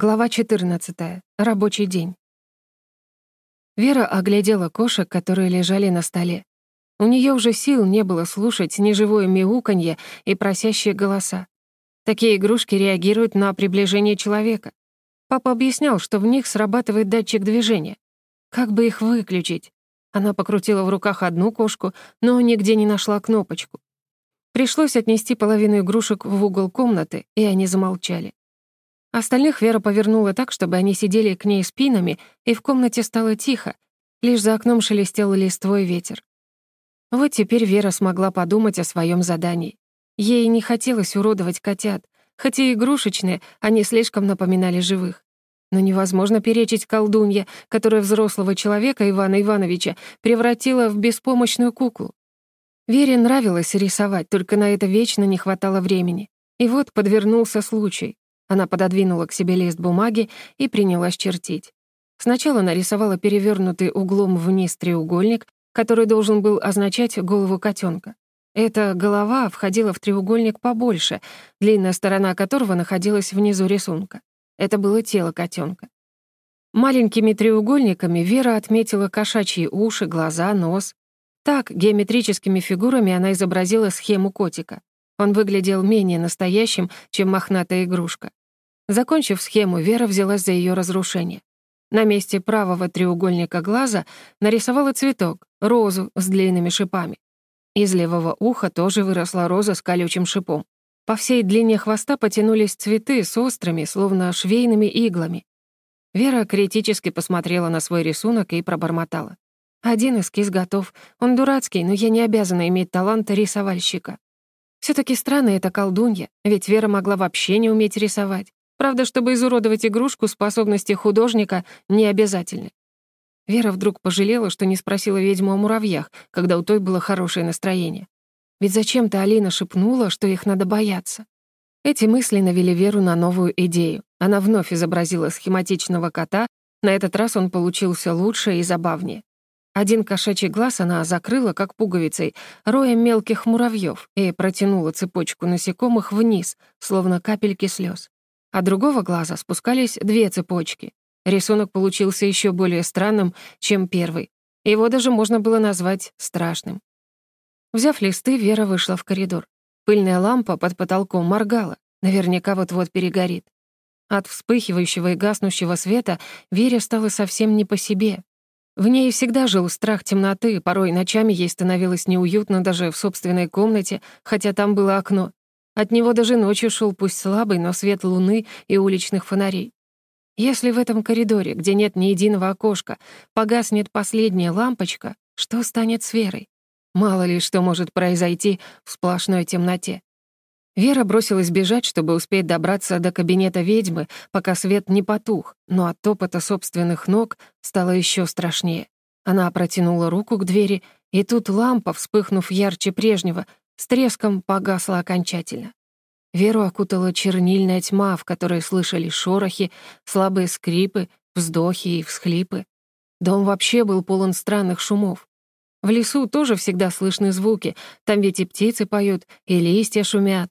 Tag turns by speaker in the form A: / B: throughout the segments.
A: Глава 14. Рабочий день. Вера оглядела кошек, которые лежали на столе. У нее уже сил не было слушать неживое мяуканье и просящие голоса. Такие игрушки реагируют на приближение человека. Папа объяснял, что в них срабатывает датчик движения. Как бы их выключить? Она покрутила в руках одну кошку, но нигде не нашла кнопочку. Пришлось отнести половину игрушек в угол комнаты, и они замолчали. Остальных Вера повернула так, чтобы они сидели к ней спинами, и в комнате стало тихо, лишь за окном шелестел листвой ветер. Вот теперь Вера смогла подумать о своем задании. Ей не хотелось уродовать котят, хотя и игрушечные, они слишком напоминали живых. Но невозможно перечить колдунье, которая взрослого человека Ивана Ивановича превратила в беспомощную куклу. Вере нравилось рисовать, только на это вечно не хватало времени. И вот подвернулся случай. Она пододвинула к себе лист бумаги и принялась чертить. Сначала нарисовала перевернутый углом вниз треугольник, который должен был означать голову котенка. Эта голова входила в треугольник побольше, длинная сторона которого находилась внизу рисунка. Это было тело котенка. Маленькими треугольниками Вера отметила кошачьи уши, глаза, нос. Так, геометрическими фигурами она изобразила схему котика. Он выглядел менее настоящим, чем мохнатая игрушка. Закончив схему, Вера взялась за ее разрушение. На месте правого треугольника глаза нарисовала цветок, розу с длинными шипами. Из левого уха тоже выросла роза с колючим шипом. По всей длине хвоста потянулись цветы с острыми, словно швейными иглами. Вера критически посмотрела на свой рисунок и пробормотала. «Один эскиз готов. Он дурацкий, но я не обязана иметь таланта рисовальщика». все таки странно это колдунья, ведь Вера могла вообще не уметь рисовать. Правда, чтобы изуродовать игрушку, способности художника не обязательны. Вера вдруг пожалела, что не спросила ведьму о муравьях, когда у той было хорошее настроение. Ведь зачем-то Алина шепнула, что их надо бояться. Эти мысли навели Веру на новую идею. Она вновь изобразила схематичного кота, на этот раз он получился лучше и забавнее. Один кошачий глаз она закрыла, как пуговицей, роем мелких муравьев и протянула цепочку насекомых вниз, словно капельки слез а другого глаза спускались две цепочки. Рисунок получился еще более странным, чем первый. Его даже можно было назвать страшным. Взяв листы, Вера вышла в коридор. Пыльная лампа под потолком моргала, наверняка вот-вот перегорит. От вспыхивающего и гаснущего света Вере стало совсем не по себе. В ней всегда жил страх темноты, порой ночами ей становилось неуютно даже в собственной комнате, хотя там было окно. От него даже ночью шел пусть слабый, но свет луны и уличных фонарей. Если в этом коридоре, где нет ни единого окошка, погаснет последняя лампочка, что станет с Верой? Мало ли что может произойти в сплошной темноте. Вера бросилась бежать, чтобы успеть добраться до кабинета ведьмы, пока свет не потух, но от топота собственных ног стало еще страшнее. Она протянула руку к двери, и тут лампа, вспыхнув ярче прежнего, с треском погасла окончательно. Веру окутала чернильная тьма, в которой слышали шорохи, слабые скрипы, вздохи и всхлипы. Дом вообще был полон странных шумов. В лесу тоже всегда слышны звуки, там ведь и птицы поют, и листья шумят.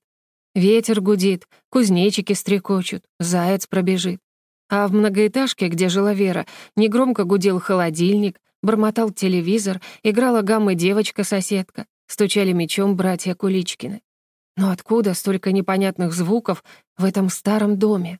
A: Ветер гудит, кузнечики стрекочут, заяц пробежит. А в многоэтажке, где жила Вера, негромко гудел холодильник, бормотал телевизор, играла гаммы девочка-соседка. Стучали мечом братья Куличкины. Но откуда столько непонятных звуков в этом старом доме?